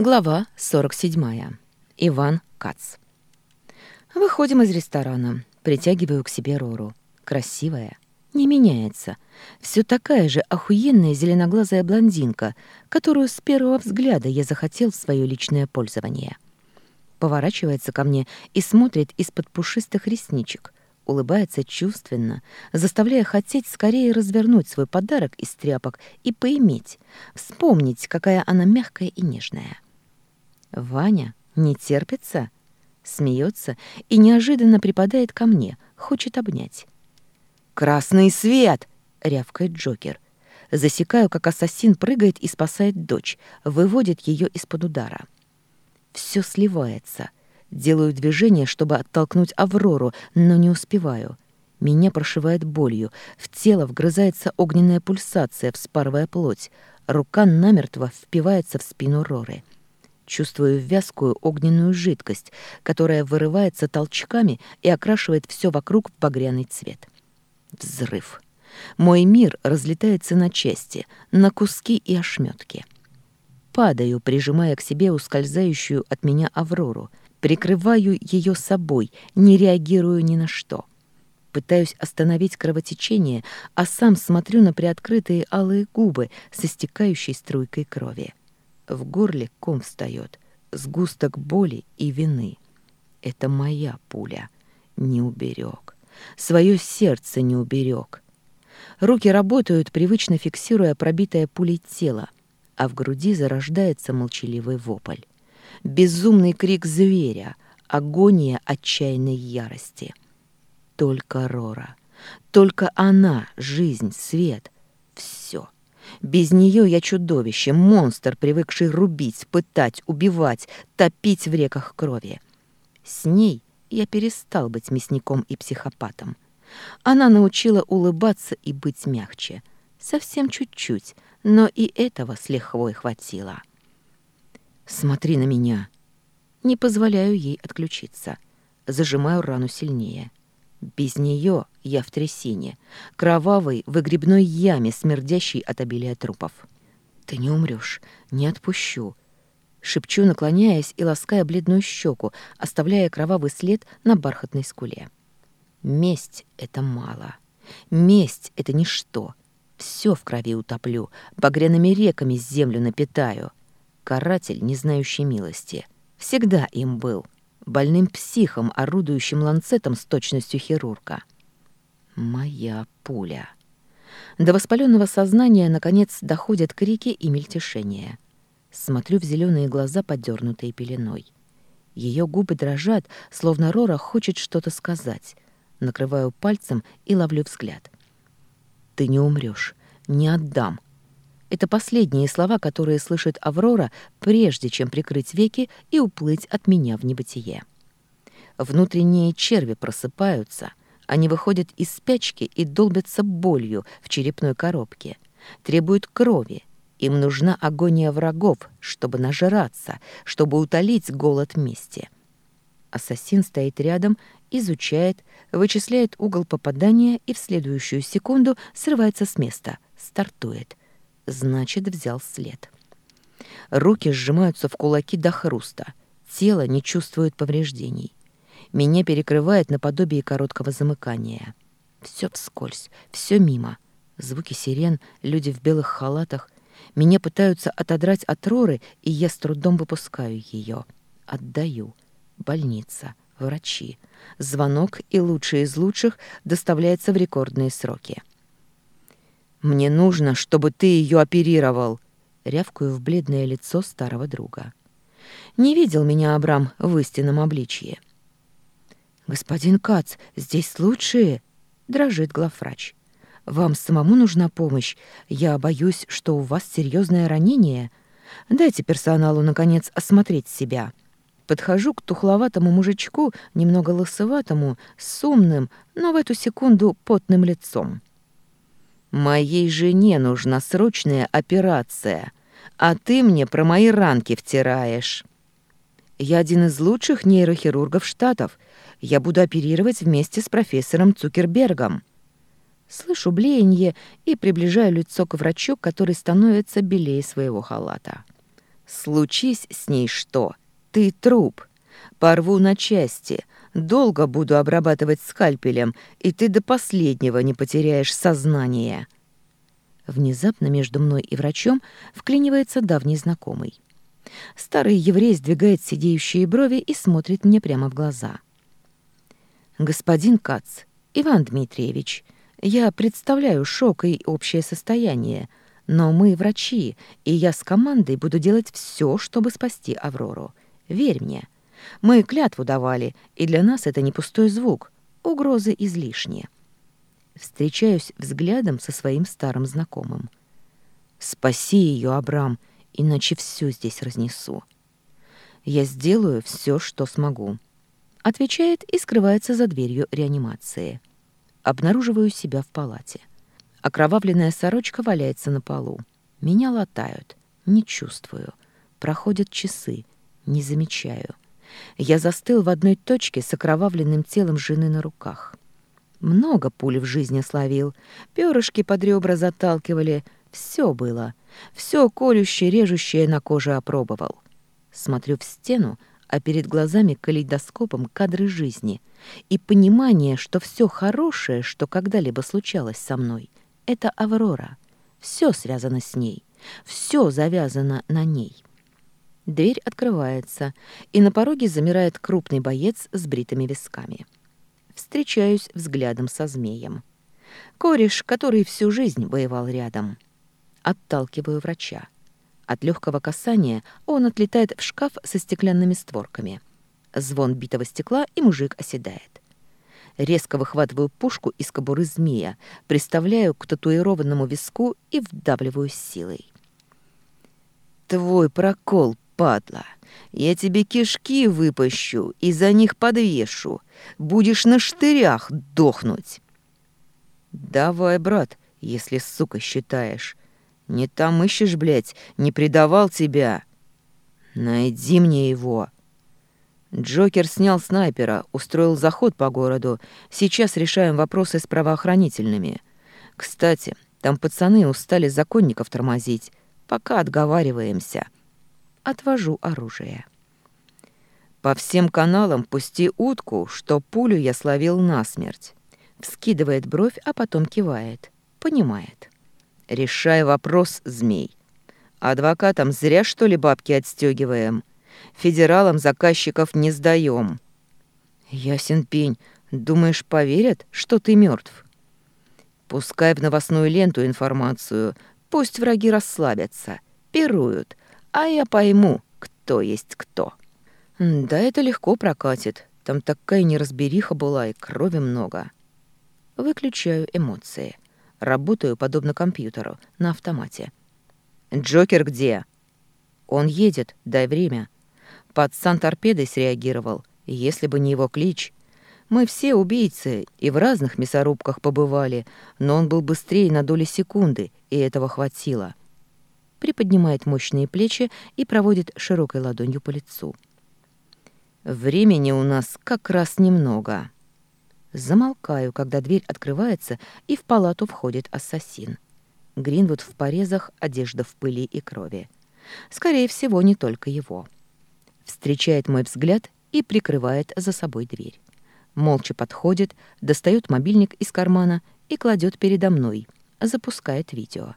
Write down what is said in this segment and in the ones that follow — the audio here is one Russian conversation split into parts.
Глава 47. Иван Кац. Выходим из ресторана. Притягиваю к себе Рору. Красивая. Не меняется. Все такая же охуенная зеленоглазая блондинка, которую с первого взгляда я захотел в свое личное пользование. Поворачивается ко мне и смотрит из-под пушистых ресничек. Улыбается чувственно, заставляя хотеть скорее развернуть свой подарок из тряпок и поиметь, вспомнить, какая она мягкая и нежная. Ваня не терпится, смеется и неожиданно припадает ко мне, хочет обнять. «Красный свет!» — рявкает Джокер. Засекаю, как ассасин прыгает и спасает дочь, выводит ее из-под удара. Все сливается. Делаю движение, чтобы оттолкнуть Аврору, но не успеваю. Меня прошивает болью, в тело вгрызается огненная пульсация, вспарывая плоть. Рука намертво впивается в спину Роры чувствую вязкую огненную жидкость, которая вырывается толчками и окрашивает все вокруг в багряный цвет. Взрыв. Мой мир разлетается на части, на куски и ошметки. Падаю, прижимая к себе ускользающую от меня Аврору, прикрываю ее собой, не реагирую ни на что. Пытаюсь остановить кровотечение, а сам смотрю на приоткрытые алые губы с истекающей струйкой крови. В горле ком встает, сгусток боли и вины. Это моя пуля. Не уберег. Свое сердце не уберег. Руки работают, привычно фиксируя пробитое пулей тело, а в груди зарождается молчаливый вопль. Безумный крик зверя, агония отчаянной ярости. Только Рора, только она, жизнь, свет, всё. — без нее я чудовище, монстр, привыкший рубить, пытать, убивать, топить в реках крови. С ней я перестал быть мясником и психопатом. Она научила улыбаться и быть мягче. Совсем чуть-чуть, но и этого с лихвой хватило. «Смотри на меня!» Не позволяю ей отключиться. Зажимаю рану сильнее. Без нее я в трясине, кровавой, выгребной яме, смердящей от обилия трупов. «Ты не умрешь, не отпущу», — шепчу, наклоняясь и лаская бледную щеку, оставляя кровавый след на бархатной скуле. «Месть — это мало. Месть — это ничто. Все в крови утоплю, багряными реками землю напитаю. Каратель, не знающий милости, всегда им был» больным психом, орудующим ланцетом с точностью хирурга. Моя пуля. До воспаленного сознания, наконец, доходят крики и мельтешения. Смотрю в зеленые глаза, подернутые пеленой. Ее губы дрожат, словно Рора хочет что-то сказать. Накрываю пальцем и ловлю взгляд. «Ты не умрешь, не отдам, это последние слова, которые слышит Аврора, прежде чем прикрыть веки и уплыть от меня в небытие. Внутренние черви просыпаются. Они выходят из спячки и долбятся болью в черепной коробке. Требуют крови. Им нужна агония врагов, чтобы нажраться, чтобы утолить голод мести. Ассасин стоит рядом, изучает, вычисляет угол попадания и в следующую секунду срывается с места, стартует значит, взял след. Руки сжимаются в кулаки до хруста, тело не чувствует повреждений. Меня перекрывает наподобие короткого замыкания. Все вскользь, все мимо. Звуки сирен, люди в белых халатах. Меня пытаются отодрать от Роры, и я с трудом выпускаю ее. Отдаю. Больница, врачи. Звонок и лучшие из лучших доставляется в рекордные сроки. Мне нужно, чтобы ты ее оперировал!» Рявкую в бледное лицо старого друга. Не видел меня Абрам в истинном обличье. «Господин Кац, здесь лучшие!» — дрожит главврач. «Вам самому нужна помощь. Я боюсь, что у вас серьезное ранение. Дайте персоналу, наконец, осмотреть себя». Подхожу к тухловатому мужичку, немного лысоватому, с умным, но в эту секунду потным лицом. «Моей жене нужна срочная операция, а ты мне про мои ранки втираешь». «Я один из лучших нейрохирургов Штатов. Я буду оперировать вместе с профессором Цукербергом». Слышу блеяние и приближаю лицо к врачу, который становится белее своего халата. «Случись с ней что? Ты труп. Порву на части, Долго буду обрабатывать скальпелем, и ты до последнего не потеряешь сознание». Внезапно между мной и врачом вклинивается давний знакомый. Старый еврей сдвигает сидеющие брови и смотрит мне прямо в глаза. «Господин Кац, Иван Дмитриевич, я представляю шок и общее состояние, но мы врачи, и я с командой буду делать все, чтобы спасти Аврору. Верь мне, мы клятву давали, и для нас это не пустой звук. Угрозы излишние. Встречаюсь взглядом со своим старым знакомым. «Спаси ее, Абрам, иначе все здесь разнесу. Я сделаю все, что смогу», — отвечает и скрывается за дверью реанимации. Обнаруживаю себя в палате. Окровавленная сорочка валяется на полу. Меня латают. Не чувствую. Проходят часы. Не замечаю. Я застыл в одной точке с окровавленным телом жены на руках. Много пуль в жизни словил, перышки под ребра заталкивали, все было. Все колющее, режущее на коже опробовал. Смотрю в стену, а перед глазами калейдоскопом кадры жизни и понимание, что все хорошее, что когда-либо случалось со мной, — это Аврора. Все связано с ней, все завязано на ней. Дверь открывается, и на пороге замирает крупный боец с бритыми висками. Встречаюсь взглядом со змеем. Кореш, который всю жизнь воевал рядом. Отталкиваю врача. От легкого касания он отлетает в шкаф со стеклянными створками. Звон битого стекла, и мужик оседает. Резко выхватываю пушку из кобуры змея, приставляю к татуированному виску и вдавливаю силой. «Твой прокол, падла, я тебе кишки выпущу и за них подвешу. Будешь на штырях дохнуть». «Давай, брат, если, сука, считаешь. Не там ищешь, блядь, не предавал тебя. Найди мне его». Джокер снял снайпера, устроил заход по городу. Сейчас решаем вопросы с правоохранительными. Кстати, там пацаны устали законников тормозить. Пока отговариваемся отвожу оружие. По всем каналам пусти утку, что пулю я словил насмерть. Вскидывает бровь, а потом кивает. Понимает. Решай вопрос, змей. Адвокатам зря, что ли, бабки отстегиваем. Федералам заказчиков не сдаем. Ясен пень, думаешь, поверят, что ты мертв? Пускай в новостную ленту информацию. Пусть враги расслабятся, пируют, а я пойму, кто есть кто. Да это легко прокатит. Там такая неразбериха была и крови много. Выключаю эмоции. Работаю подобно компьютеру, на автомате. «Джокер где?» «Он едет, дай время». Пацан торпедой среагировал. Если бы не его клич... Мы все убийцы и в разных мясорубках побывали, но он был быстрее на доли секунды, и этого хватило приподнимает мощные плечи и проводит широкой ладонью по лицу. «Времени у нас как раз немного». Замолкаю, когда дверь открывается, и в палату входит ассасин. Гринвуд в порезах, одежда в пыли и крови. Скорее всего, не только его. Встречает мой взгляд и прикрывает за собой дверь. Молча подходит, достает мобильник из кармана и кладет передо мной, запускает видео.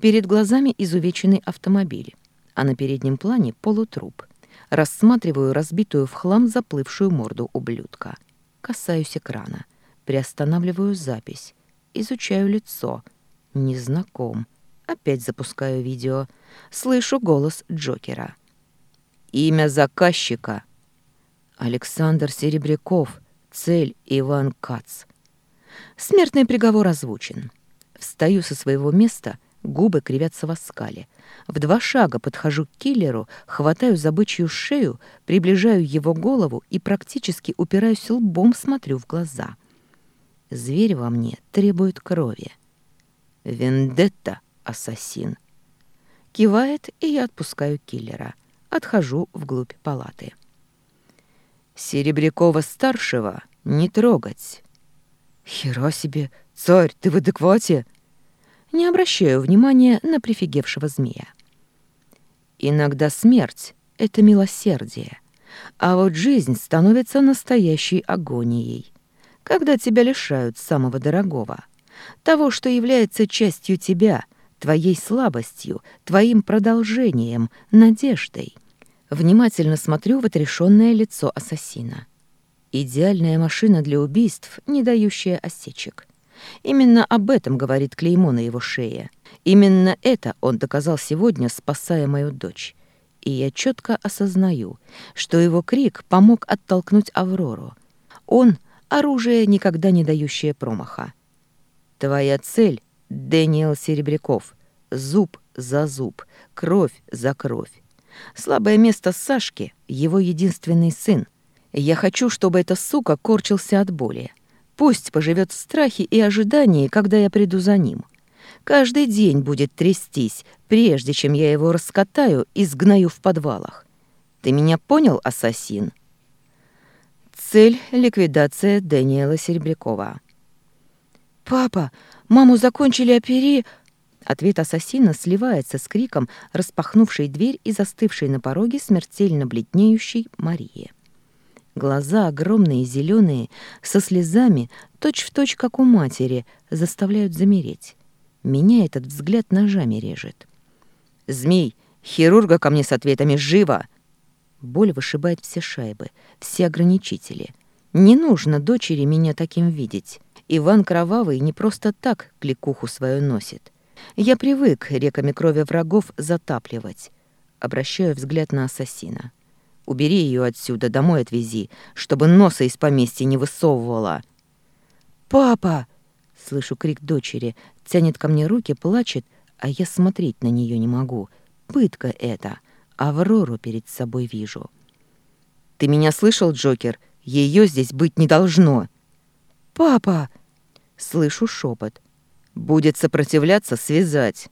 Перед глазами изувеченный автомобиль, а на переднем плане полутруп. Рассматриваю разбитую в хлам заплывшую морду ублюдка. Касаюсь экрана. Приостанавливаю запись. Изучаю лицо. Незнаком. Опять запускаю видео. Слышу голос Джокера. «Имя заказчика». Александр Серебряков. Цель Иван Кац. Смертный приговор озвучен. Встаю со своего места — Губы кривятся в оскале. В два шага подхожу к киллеру, хватаю забычью шею, приближаю его голову и практически упираюсь лбом, смотрю в глаза. Зверь во мне требует крови. «Вендетта, ассасин!» Кивает, и я отпускаю киллера. Отхожу вглубь палаты. «Серебрякова-старшего не трогать!» «Хера себе! Царь, ты в адеквате?» не обращаю внимания на прифигевшего змея. Иногда смерть — это милосердие, а вот жизнь становится настоящей агонией, когда тебя лишают самого дорогого, того, что является частью тебя, твоей слабостью, твоим продолжением, надеждой. Внимательно смотрю в отрешенное лицо ассасина. Идеальная машина для убийств, не дающая осечек — Именно об этом говорит клеймо на его шее. Именно это он доказал сегодня, спасая мою дочь. И я четко осознаю, что его крик помог оттолкнуть Аврору. Он — оружие, никогда не дающее промаха. «Твоя цель — Дэниел Серебряков. Зуб за зуб, кровь за кровь. Слабое место Сашки — его единственный сын. Я хочу, чтобы эта сука корчился от боли. Пусть поживет в страхе и ожидании, когда я приду за ним. Каждый день будет трястись, прежде чем я его раскатаю и сгною в подвалах. Ты меня понял, ассасин? Цель — ликвидация Дэниела Серебрякова. «Папа, маму закончили опери...» Ответ ассасина сливается с криком распахнувшей дверь и застывшей на пороге смертельно бледнеющей Марии. Глаза огромные, зеленые, со слезами, точь-в-точь, точь, как у матери, заставляют замереть. Меня этот взгляд ножами режет. «Змей, хирурга ко мне с ответами, живо!» Боль вышибает все шайбы, все ограничители. Не нужно дочери меня таким видеть. Иван Кровавый не просто так кликуху свою носит. Я привык реками крови врагов затапливать. Обращаю взгляд на ассасина. Убери ее отсюда, домой отвези, чтобы носа из поместья не высовывала. «Папа!» — слышу крик дочери, тянет ко мне руки, плачет, а я смотреть на нее не могу. Пытка это. Аврору перед собой вижу. «Ты меня слышал, Джокер? Ее здесь быть не должно!» «Папа!» — слышу шепот. «Будет сопротивляться, связать!»